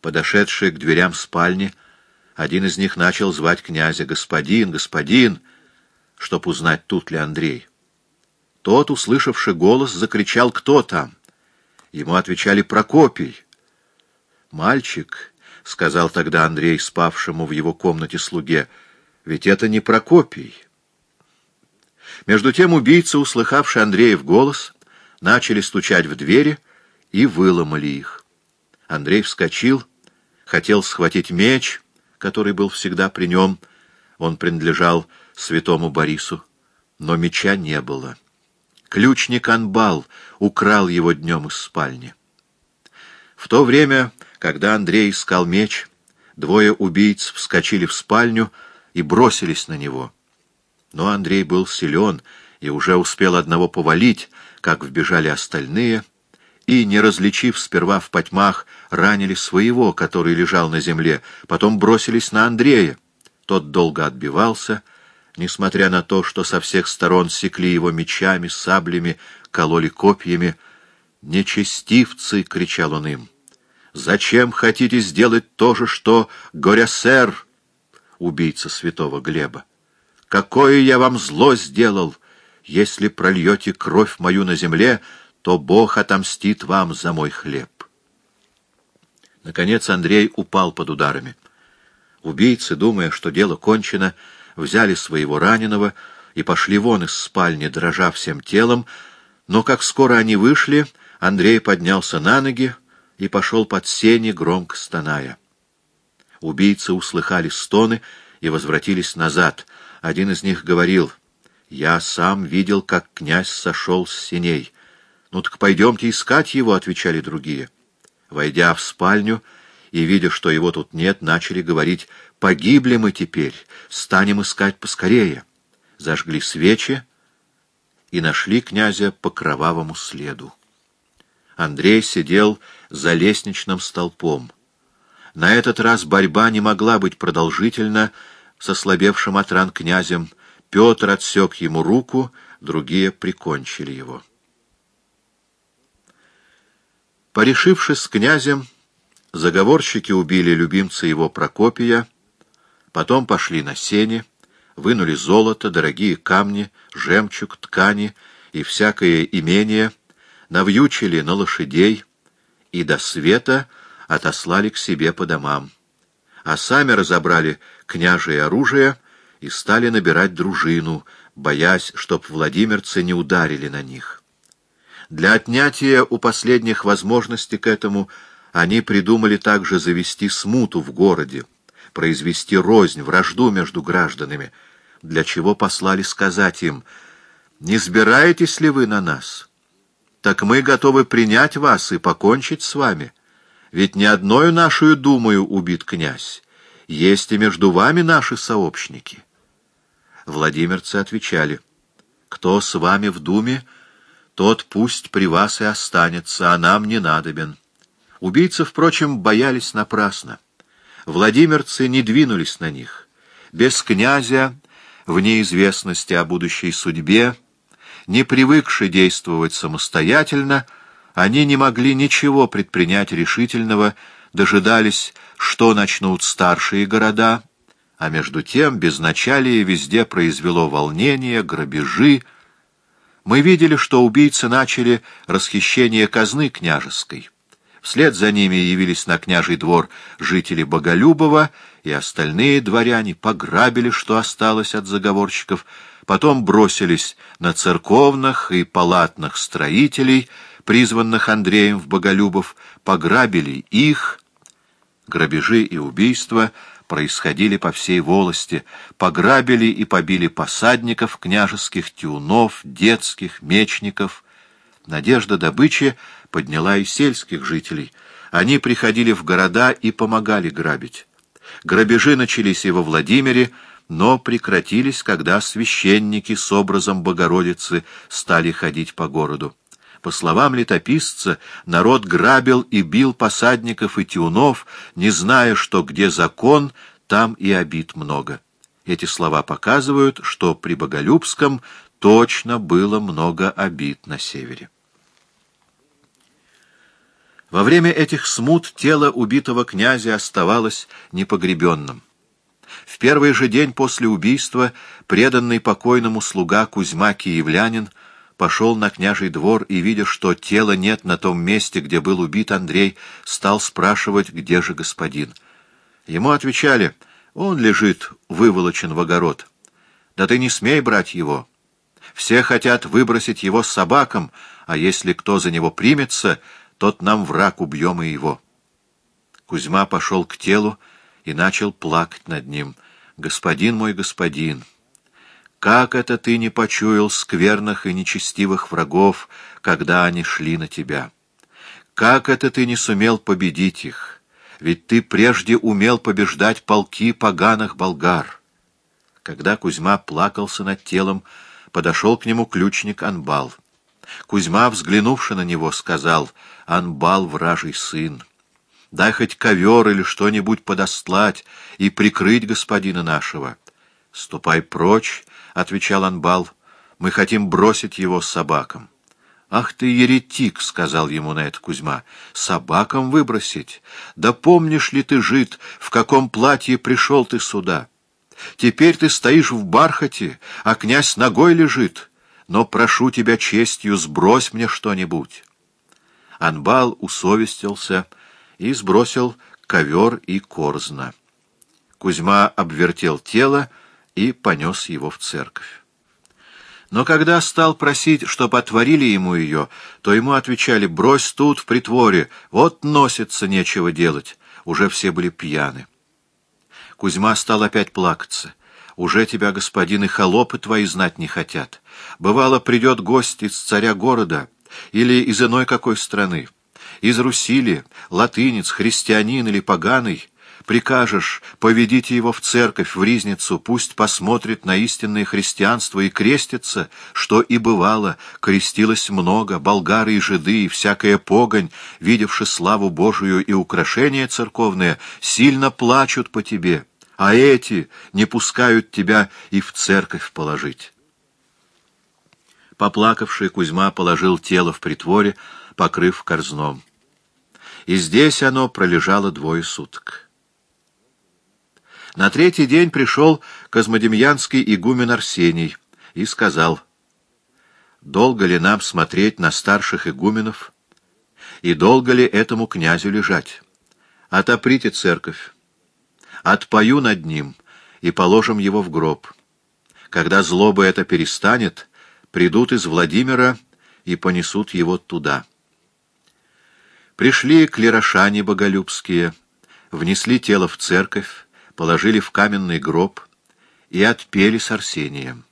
Подошедшие к дверям спальни, один из них начал звать князя «Господин, господин!», чтоб узнать, тут ли Андрей. Тот, услышавший голос, закричал «Кто там?». Ему отвечали «Прокопий». «Мальчик», — сказал тогда Андрей спавшему в его комнате слуге, — «ведь это не Прокопий». Между тем убийцы, услыхавший Андреев голос, начали стучать в двери и выломали их. Андрей вскочил, хотел схватить меч, который был всегда при нем, он принадлежал святому Борису, но меча не было. Ключник Анбал украл его днем из спальни. В то время, когда Андрей искал меч, двое убийц вскочили в спальню и бросились на него. Но Андрей был силен и уже успел одного повалить, как вбежали остальные, и, не различив сперва в потьмах, ранили своего, который лежал на земле, потом бросились на Андрея. Тот долго отбивался, несмотря на то, что со всех сторон секли его мечами, саблями, кололи копьями. «Нечестивцы!» — кричал он им. «Зачем хотите сделать то же, что Горясер, убийца святого Глеба? Какое я вам зло сделал! Если прольете кровь мою на земле, то Бог отомстит вам за мой хлеб». Наконец Андрей упал под ударами. Убийцы, думая, что дело кончено, — взяли своего раненого и пошли вон из спальни, дрожа всем телом, но как скоро они вышли, Андрей поднялся на ноги и пошел под сени, громко стоная. Убийцы услыхали стоны и возвратились назад. Один из них говорил, «Я сам видел, как князь сошел с синей». «Ну так пойдемте искать его», — отвечали другие. Войдя в спальню и видя, что его тут нет, начали говорить, Погибли мы теперь, станем искать поскорее. Зажгли свечи и нашли князя по кровавому следу. Андрей сидел за лестничным столпом. На этот раз борьба не могла быть продолжительна с ослабевшим от ран князем. Петр отсек ему руку, другие прикончили его. Порешившись с князем, заговорщики убили любимца его Прокопия, Потом пошли на сене, вынули золото, дорогие камни, жемчуг, ткани и всякое имение, навьючили на лошадей и до света отослали к себе по домам. А сами разобрали княжее оружие и стали набирать дружину, боясь, чтоб владимирцы не ударили на них. Для отнятия у последних возможности к этому они придумали также завести смуту в городе, произвести рознь, вражду между гражданами, для чего послали сказать им, «Не сбираетесь ли вы на нас? Так мы готовы принять вас и покончить с вами. Ведь не одною нашу думаю убит князь, есть и между вами наши сообщники». Владимирцы отвечали, «Кто с вами в думе, тот пусть при вас и останется, а нам не надобен». Убийцы, впрочем, боялись напрасно владимирцы не двинулись на них. Без князя, в неизвестности о будущей судьбе, не привыкши действовать самостоятельно, они не могли ничего предпринять решительного, дожидались, что начнут старшие города, а между тем безначалие везде произвело волнение, грабежи. Мы видели, что убийцы начали расхищение казны княжеской. Вслед за ними явились на княжий двор жители Боголюбова, и остальные дворяне пограбили, что осталось от заговорщиков, потом бросились на церковных и палатных строителей, призванных Андреем в Боголюбов, пограбили их. Грабежи и убийства происходили по всей волости, пограбили и побили посадников, княжеских тюнов, детских, мечников. Надежда добычи подняла и сельских жителей. Они приходили в города и помогали грабить. Грабежи начались и во Владимире, но прекратились, когда священники с образом Богородицы стали ходить по городу. По словам летописца, народ грабил и бил посадников и тюнов, не зная, что где закон, там и обид много. Эти слова показывают, что при Боголюбском точно было много обид на севере. Во время этих смут тело убитого князя оставалось непогребенным. В первый же день после убийства преданный покойному слуга Кузьма Киевлянин пошел на княжий двор и, видя, что тела нет на том месте, где был убит Андрей, стал спрашивать, где же господин. Ему отвечали, он лежит выволочен в огород. Да ты не смей брать его. Все хотят выбросить его с собакам, а если кто за него примется, тот нам враг, убьем и его. Кузьма пошел к телу и начал плакать над ним. «Господин мой господин, как это ты не почуял скверных и нечестивых врагов, когда они шли на тебя? Как это ты не сумел победить их? Ведь ты прежде умел побеждать полки поганых болгар». Когда Кузьма плакался над телом, подошел к нему ключник Анбал. Кузьма, взглянувши на него, сказал, «Анбал, вражий сын, дай хоть ковер или что-нибудь подостлать и прикрыть господина нашего». «Ступай прочь», — отвечал Анбал, — «мы хотим бросить его собакам». «Ах ты, еретик!» — сказал ему на это Кузьма. «Собакам выбросить? Да помнишь ли ты, жид, в каком платье пришел ты сюда? Теперь ты стоишь в бархате, а князь ногой лежит» но прошу тебя честью, сбрось мне что-нибудь. Анбал усовестился и сбросил ковер и корзна. Кузьма обвертел тело и понес его в церковь. Но когда стал просить, чтоб отворили ему ее, то ему отвечали «брось тут, в притворе, вот носится, нечего делать». Уже все были пьяны. Кузьма стал опять плакаться. Уже тебя, господин, и холопы твои знать не хотят. Бывало, придет гость из царя города или из иной какой страны, из Руси ли, латынец, христианин или поганый, прикажешь, поведите его в церковь, в ризницу, пусть посмотрит на истинное христианство и крестится, что и бывало, крестилось много, болгары и жиды, и всякая погонь, видевши славу Божию и украшения церковные, сильно плачут по тебе» а эти не пускают тебя и в церковь положить. Поплакавший Кузьма положил тело в притворе, покрыв корзном. И здесь оно пролежало двое суток. На третий день пришел Козмодемьянский игумен Арсений и сказал, «Долго ли нам смотреть на старших игуменов, и долго ли этому князю лежать? Отоприте церковь, отпою над ним и положим его в гроб. Когда злоба это перестанет, придут из Владимира и понесут его туда. Пришли клерошане боголюбские, внесли тело в церковь, положили в каменный гроб и отпели с Арсением.